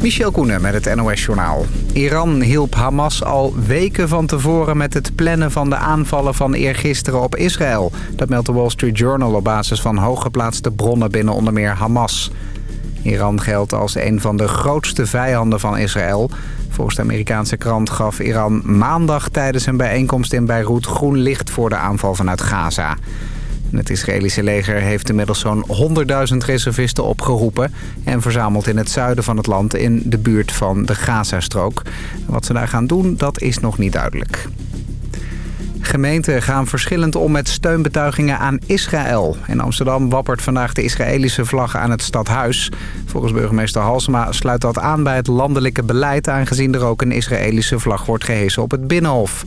Michel Koenen met het NOS-journaal. Iran hielp Hamas al weken van tevoren met het plannen van de aanvallen van eergisteren op Israël. Dat meldt de Wall Street Journal op basis van hooggeplaatste bronnen binnen onder meer Hamas. Iran geldt als een van de grootste vijanden van Israël. Volgens de Amerikaanse krant gaf Iran maandag tijdens een bijeenkomst in Beirut groen licht voor de aanval vanuit Gaza. Het Israëlische leger heeft inmiddels zo'n 100.000 reservisten opgeroepen... en verzameld in het zuiden van het land in de buurt van de Gazastrook. Wat ze daar gaan doen, dat is nog niet duidelijk. Gemeenten gaan verschillend om met steunbetuigingen aan Israël. In Amsterdam wappert vandaag de Israëlische vlag aan het stadhuis. Volgens burgemeester Halsema sluit dat aan bij het landelijke beleid... aangezien er ook een Israëlische vlag wordt gehesen op het Binnenhof.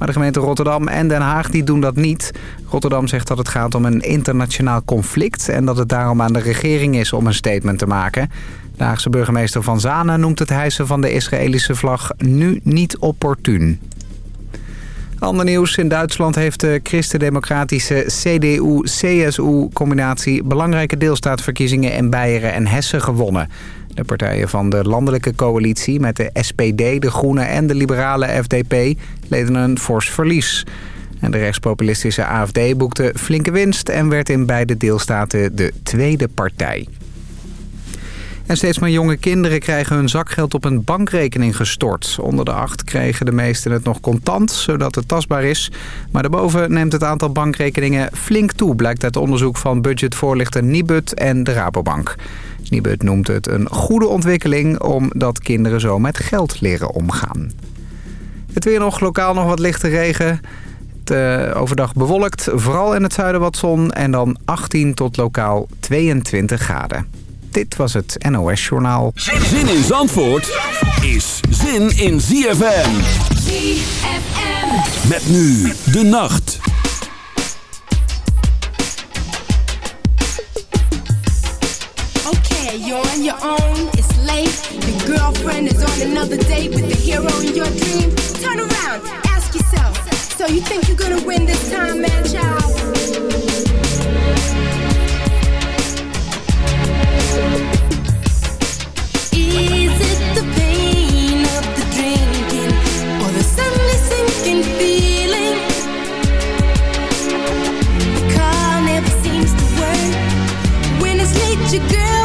Maar de gemeenten Rotterdam en Den Haag die doen dat niet. Rotterdam zegt dat het gaat om een internationaal conflict... en dat het daarom aan de regering is om een statement te maken. De Haagse burgemeester Van Zanen noemt het hijsen van de Israëlische vlag nu niet opportun. Ander nieuws. In Duitsland heeft de christendemocratische CDU-CSU-combinatie... belangrijke deelstaatverkiezingen in Beieren en Hessen gewonnen. De partijen van de landelijke coalitie met de SPD, de Groenen en de liberale FDP... leden een fors verlies. En de rechtspopulistische AFD boekte flinke winst... en werd in beide deelstaten de tweede partij. En steeds meer jonge kinderen krijgen hun zakgeld op een bankrekening gestort. Onder de acht kregen de meesten het nog contant, zodat het tastbaar is. Maar daarboven neemt het aantal bankrekeningen flink toe... blijkt uit onderzoek van budgetvoorlichter Nibud en de Rabobank. Nibud noemt het een goede ontwikkeling... omdat kinderen zo met geld leren omgaan. Het weer nog, lokaal nog wat lichte regen... Uh, overdag bewolkt, vooral in het zuiden wat zon en dan 18 tot lokaal 22 graden. Dit was het NOS Journaal. Zin in Zandvoort is zin in ZFM. ZFM. Met nu de nacht. Yeah, you're on your own, it's late. The girlfriend is on another date with the hero in your dream. Turn around, ask yourself. So you think you're gonna win this time, man, child? Is it the pain of the drinking or the suddenly sinking feeling? The never seems to work when it's late, your girl.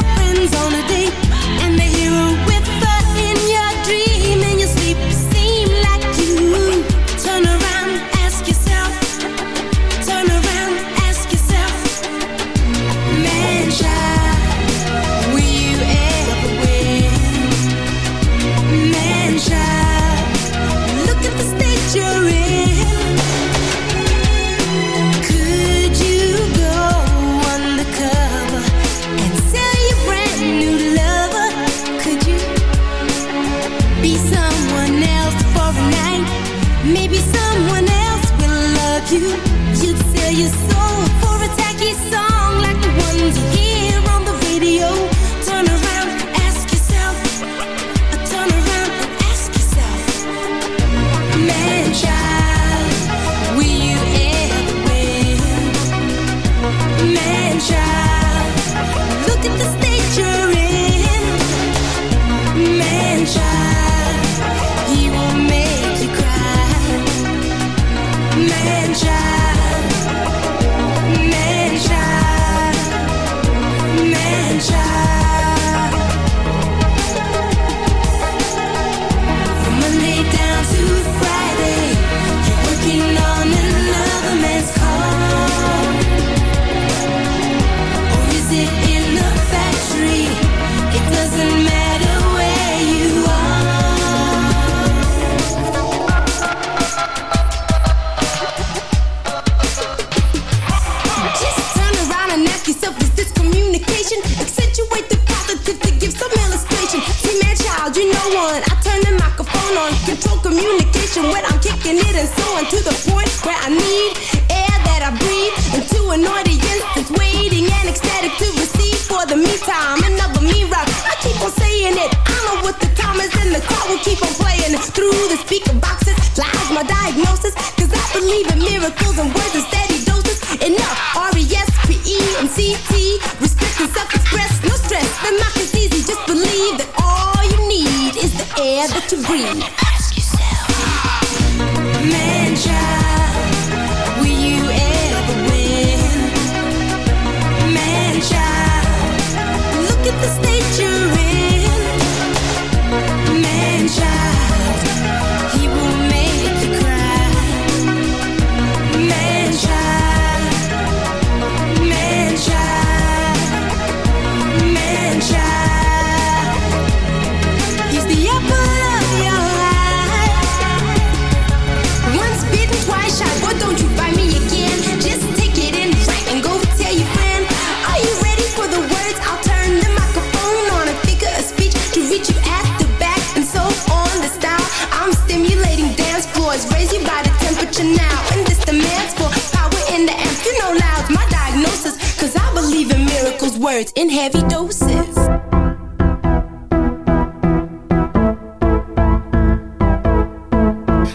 words in heavy doses.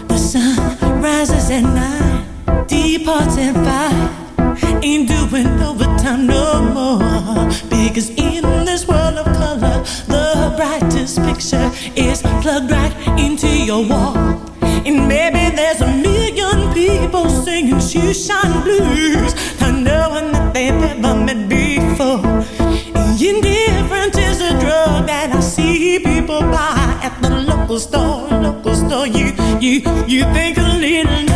The sun rises at nine, departs at five. Ain't doing overtime no more. Because in this world of color, the brightest picture is plugged right into your wall. And maybe there's a million people singing shoeshine blues costó, lo costó. You, you, you think a little.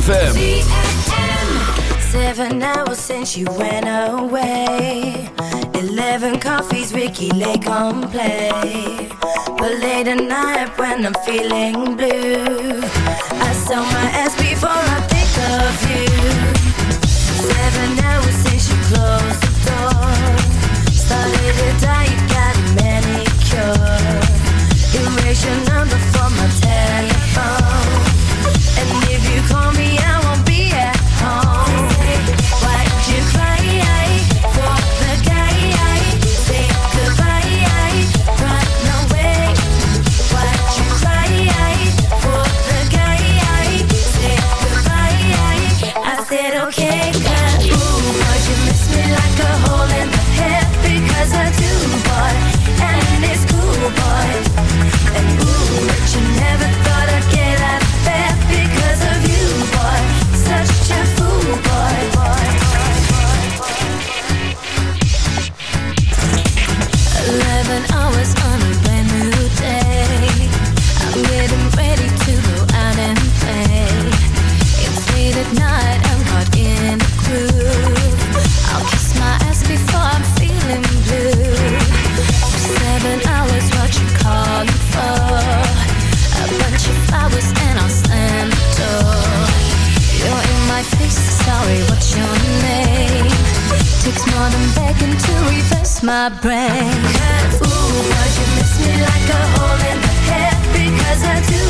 ZFM. Seven hours since you went away. Eleven coffees, Ricky Lake on play. But late at night when I'm feeling blue, I sell my ass before I think of you. Seven hours since you closed the door. Started to diet, got a manicure. Erase begging to reverse my brain. Ooh, but you miss me like a hole in the head because I do.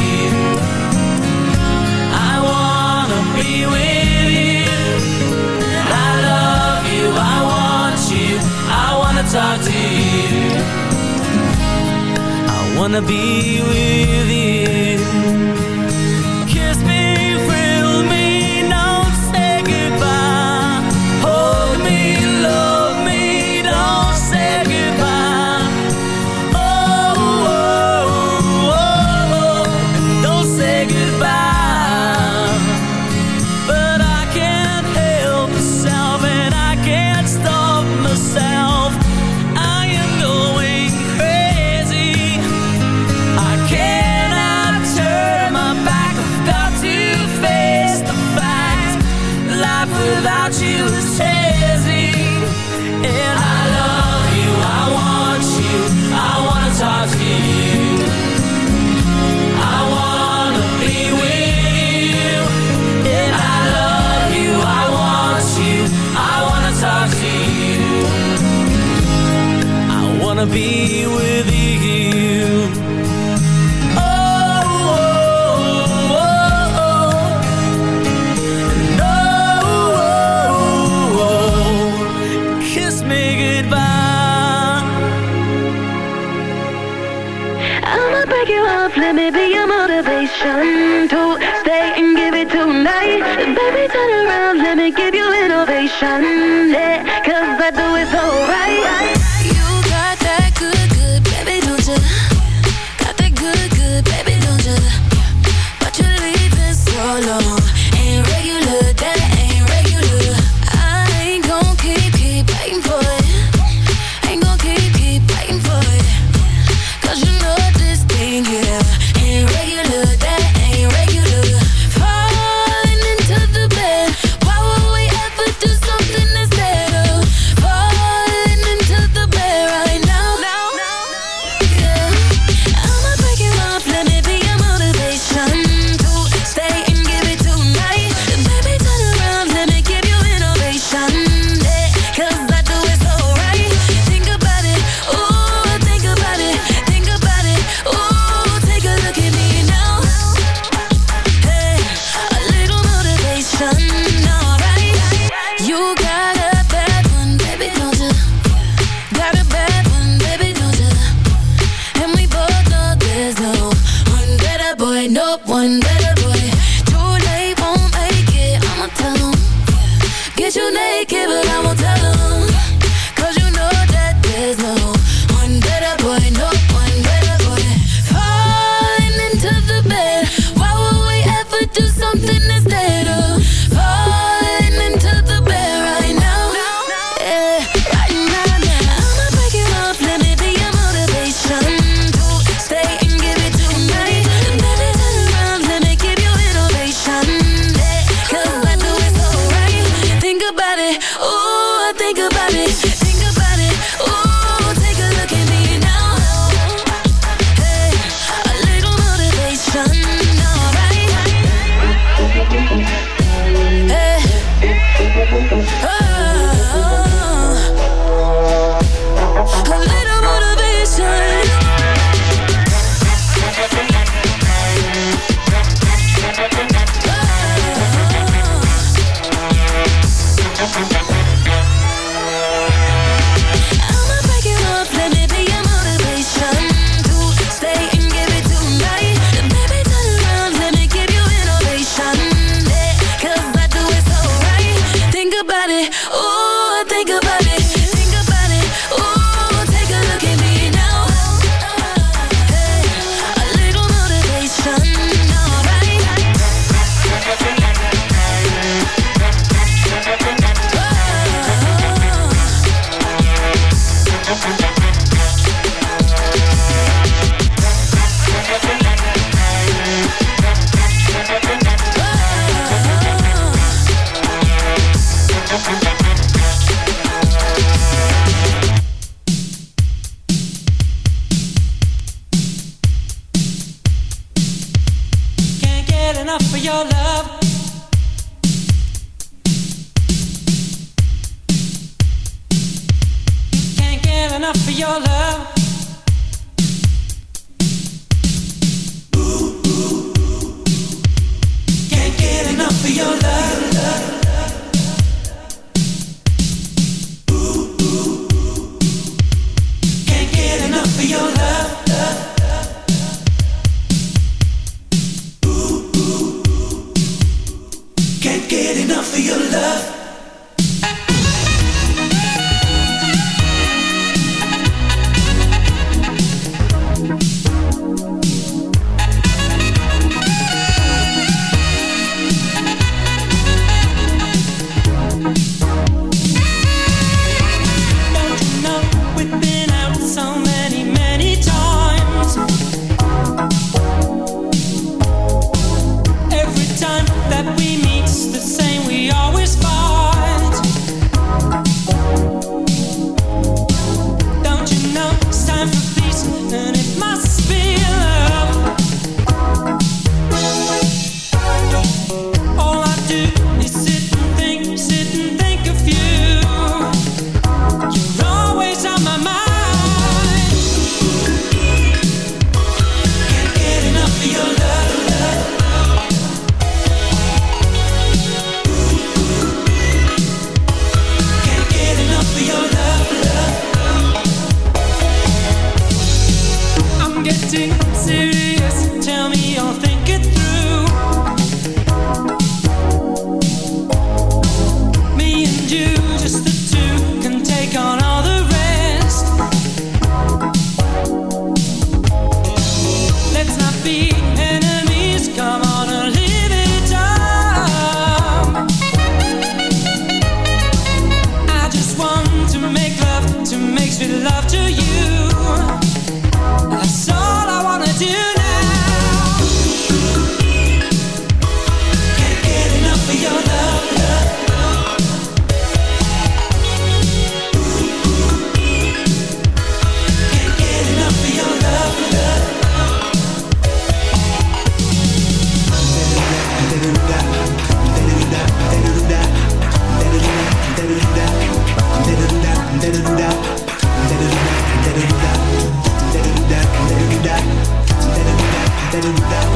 wanna be with you. getting down.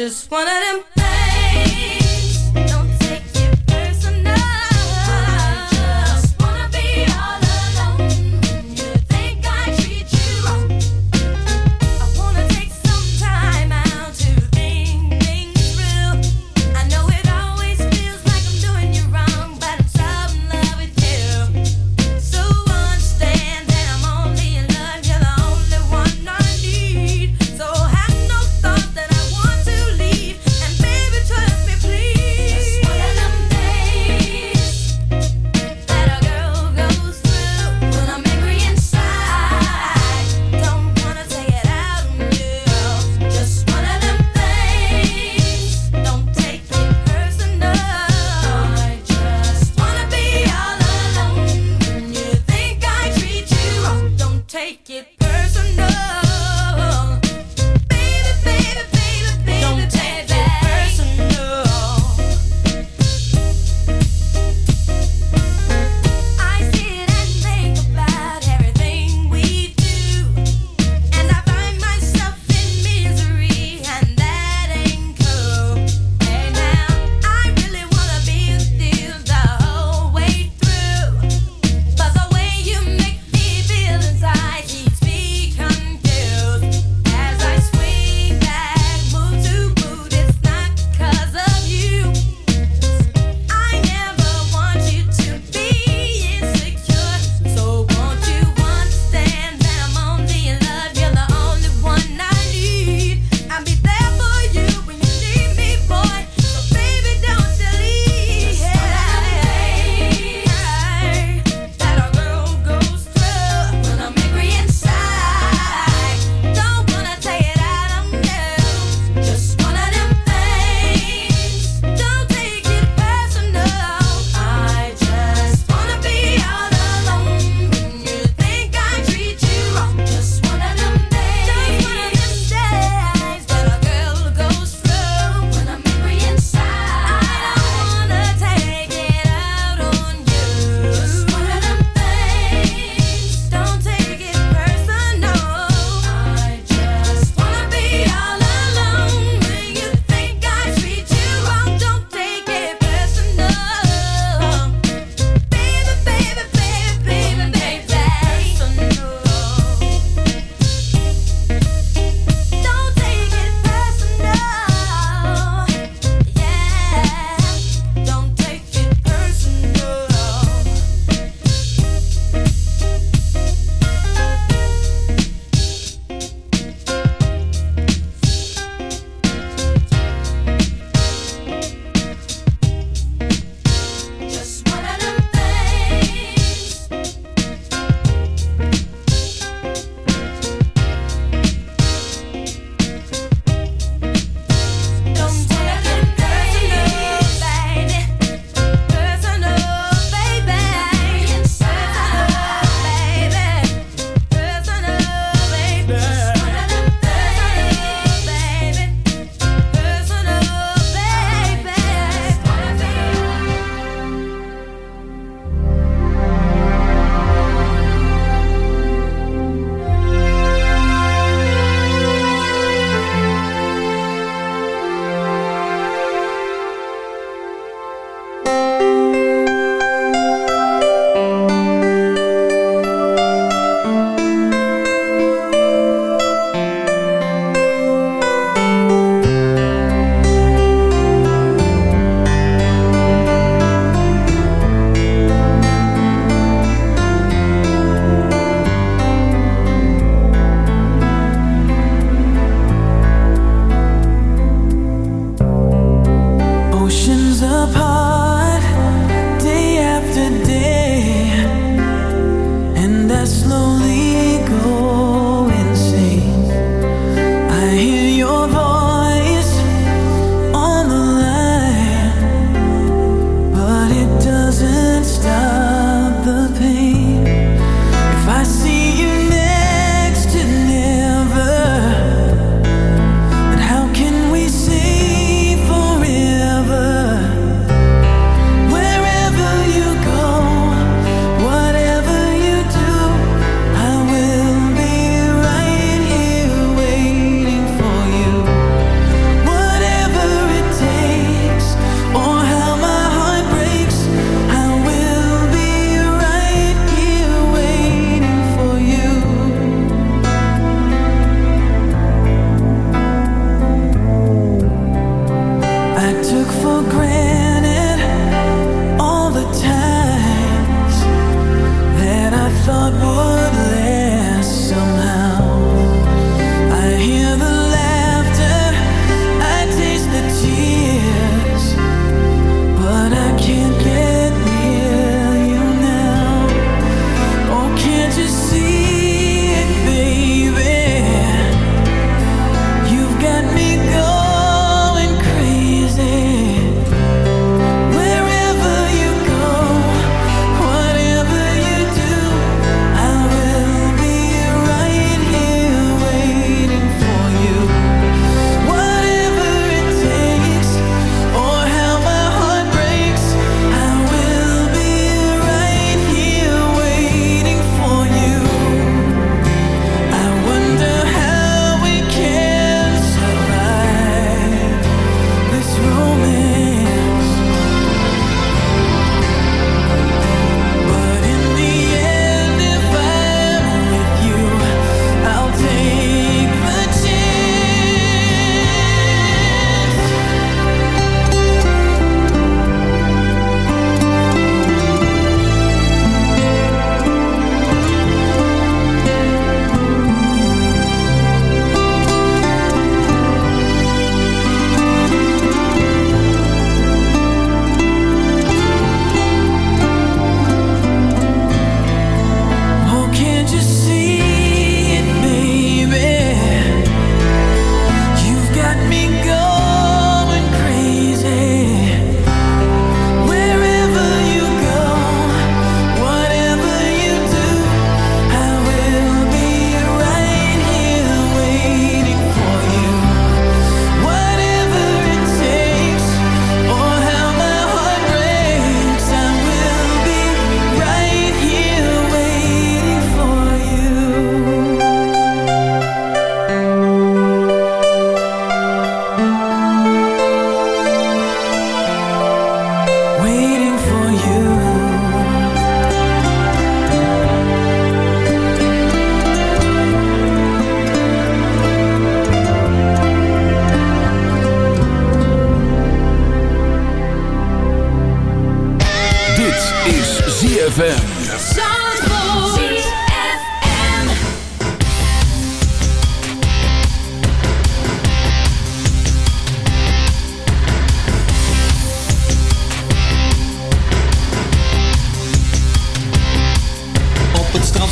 Just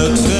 Uit